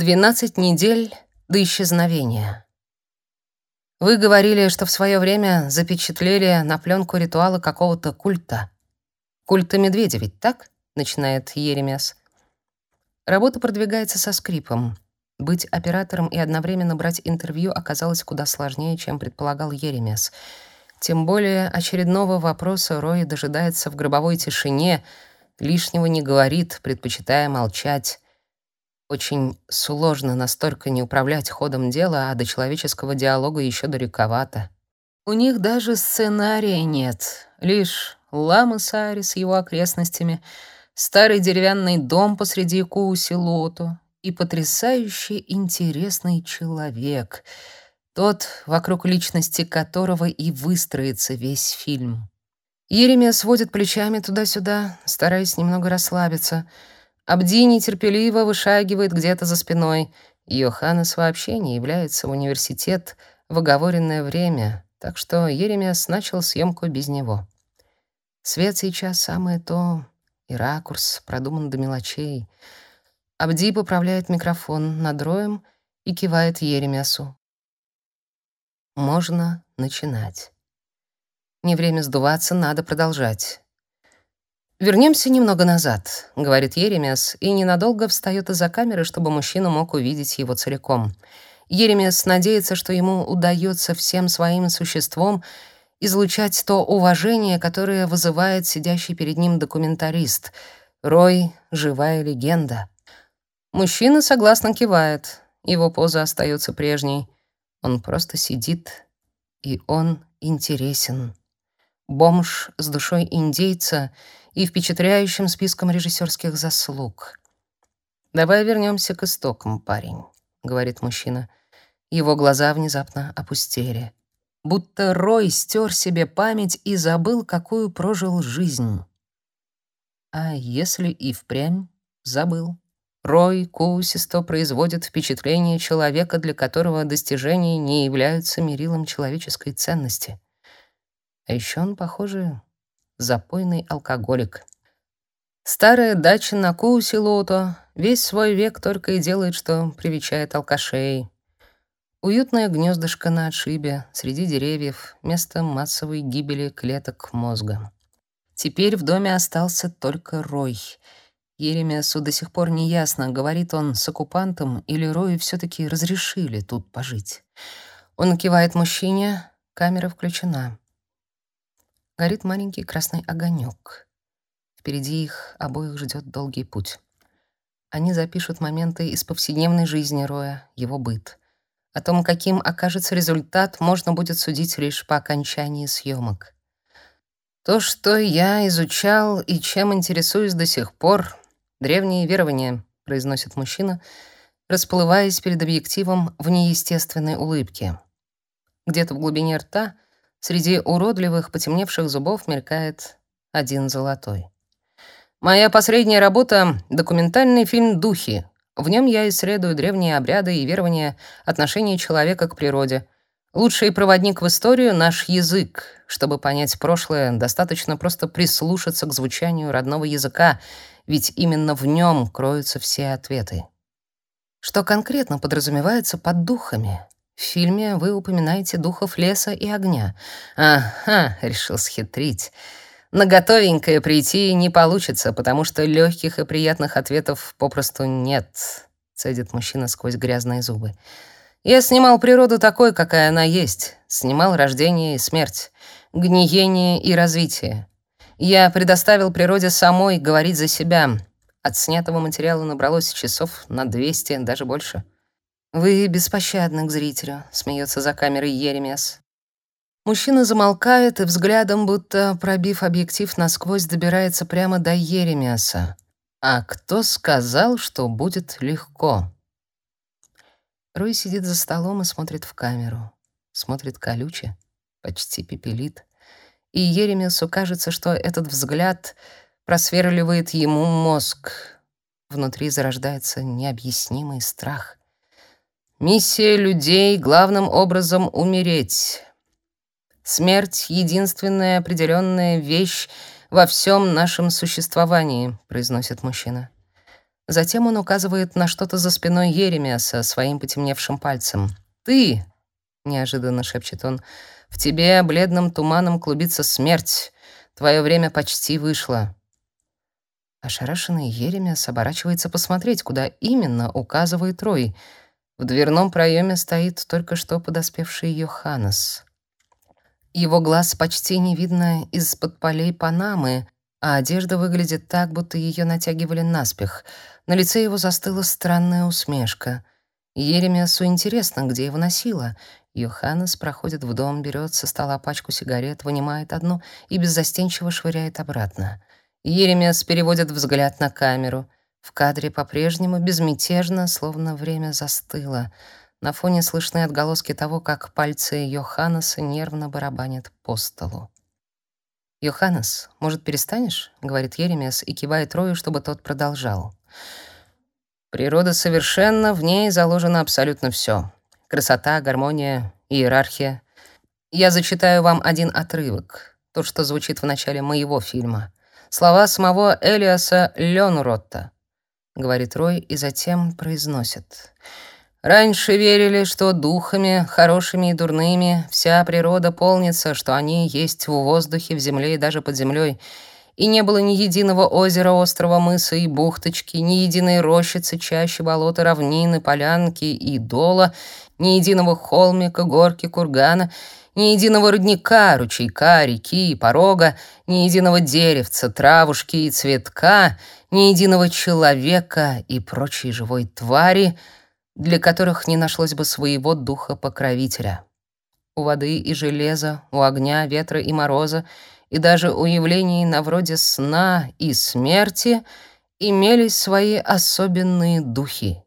12 недель до исчезновения. Вы говорили, что в свое время запечатлели на пленку ритуалы какого-то культа. Культа медведя ведь так? начинает Еремес. Работа продвигается со скрипом. Быть оператором и одновременно брать интервью оказалось куда сложнее, чем предполагал Еремес. Тем более очередного вопроса Рой дожидается в гробовой тишине, лишнего не говорит, предпочитая молчать. Очень сложно настолько не управлять ходом дела, а до человеческого диалога еще далековато. У них даже сценария нет, лишь Лама Саари с его окрестностями, старый деревянный дом посреди Куусилоту и потрясающе интересный человек, тот, вокруг личности которого и выстроится весь фильм. Еремия сводит плечами туда-сюда, стараясь немного расслабиться — Абди нетерпеливо вышагивает где-то за спиной. Йоханнес вообще не является в университет в оговоренное время, так что Еремиас начал съемку без него. Свет сейчас самое то, и ракурс продуман до мелочей. Абди поправляет микрофон над роем и кивает Еремиасу. Можно начинать. Не время сдуваться, надо продолжать. Вернемся немного назад, говорит Еремес и ненадолго встает из-за камеры, чтобы мужчина мог увидеть его целиком. Еремес надеется, что ему удается всем своим существом излучать то уважение, которое вызывает сидящий перед ним документарист. Рой живая легенда. Мужчина согласно кивает. Его поза остается прежней. Он просто сидит, и он интересен. Бомж с душой индейца — и впечатляющим списком режиссерских заслуг. «Давай вернемся к истокам, парень», — говорит мужчина. Его глаза внезапно опустели. Будто Рой стер себе память и забыл, какую прожил жизнь. А если и впрямь забыл? Рой Кусисто производит впечатление человека, для которого достижения не являются мерилом человеческой ценности. А еще он, похоже, запойный алкоголик. Старая дача на Куусилото весь свой век только и делает, что привечает алкашей. Уютное гнездышко на отшибе, среди деревьев, место массовой гибели клеток мозга. Теперь в доме остался только Рой. Еремесу до сих пор не ясно, говорит он с оккупантом или Рою все таки разрешили тут пожить. Он кивает мужчине, камера включена горит маленький красный огонек. Впереди их обоих ждет долгий путь. Они запишут моменты из повседневной жизни Роя, его быт. О том, каким окажется результат, можно будет судить лишь по окончании съемок. То, что я изучал и чем интересуюсь до сих пор, древние верования, произносит мужчина, расплываясь перед объективом в неестественной улыбке. Где-то в глубине рта — Среди уродливых потемневших зубов мелькает один золотой. Моя последняя работа — документальный фильм «Духи». В нем я исследую древние обряды и верования, отношения человека к природе. Лучший проводник в историю — наш язык. Чтобы понять прошлое, достаточно просто прислушаться к звучанию родного языка, ведь именно в нем кроются все ответы. Что конкретно подразумевается под духами? В фильме вы упоминаете духов леса и огня. Ага, решил схитрить. На готовенькое прийти не получится, потому что легких и приятных ответов попросту нет, цедит мужчина сквозь грязные зубы. Я снимал природу такой, какая она есть. Снимал рождение и смерть, гниение и развитие. Я предоставил природе самой говорить за себя. От снятого материала набралось часов на 200, даже больше. «Вы беспощадны к зрителю», — смеется за камерой Еремес. Мужчина замолкает и взглядом, будто пробив объектив насквозь, добирается прямо до Еремеса. «А кто сказал, что будет легко?» Рой сидит за столом и смотрит в камеру. Смотрит колюче, почти пепелит. И Еремесу кажется, что этот взгляд просверливает ему мозг. Внутри зарождается необъяснимый страх. Миссия людей главным образом умереть. Смерть — единственная определенная вещь во всем нашем существовании, произносит мужчина. Затем он указывает на что-то за спиной Еремиаса своим потемневшим пальцем. «Ты!» — неожиданно шепчет он. «В тебе бледным туманом клубится смерть. Твое время почти вышло». Ошарашенный Еремиас оборачивается посмотреть, куда именно указывает Рой. В дверном проеме стоит только что подоспевший Йоханнес. Его глаз почти не видно из-под полей Панамы, а одежда выглядит так, будто ее натягивали наспех. На лице его застыла странная усмешка. Еремиасу интересно, где его носило. Йоханнес проходит в дом, берет со стола пачку сигарет, вынимает одну и беззастенчиво швыряет обратно. Еремиас переводит взгляд на камеру. В кадре по-прежнему безмятежно, словно время застыло. На фоне слышны отголоски того, как пальцы Йоханнеса нервно барабанят по столу. «Йоханнес, может, перестанешь?» — говорит Еремес и кивает Рою, чтобы тот продолжал. «Природа совершенна, в ней заложено абсолютно все. Красота, гармония, иерархия. Я зачитаю вам один отрывок, тот, что звучит в начале моего фильма. Слова самого Элиаса Лёнротта», — говорит Рой и затем произносит. Раньше верили, что духами, хорошими и дурными, вся природа полнится, что они есть в воздухе, в земле и даже под землей. И не было ни единого озера, острова, мыса и бухточки, ни единой рощицы, чаще болота, равнины, полянки и дола, ни единого холмика, горки, кургана, ни единого родника, ручейка, реки и порога, ни единого деревца, травушки и цветка, ни единого человека и прочей живой твари — для которых не нашлось бы своего духа-покровителя. У воды и железа, у огня, ветра и мороза, и даже у явлений на вроде сна и смерти имелись свои особенные духи.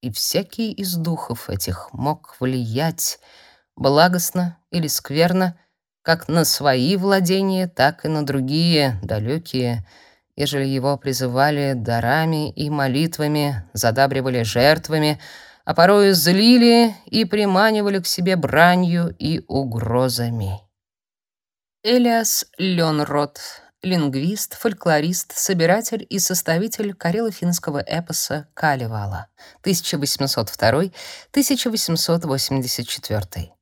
И всякий из духов этих мог влиять благостно или скверно как на свои владения, так и на другие, далекие, ежели его призывали дарами и молитвами, задабривали жертвами, а порою злили и приманивали к себе бранью и угрозами. Элиас Ленрод, лингвист, фольклорист, собиратель и составитель карело-финского эпоса Калевала, 1882-1884.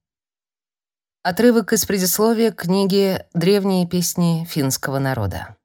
Отрывок из предисловия книги «Древние песни финского народа».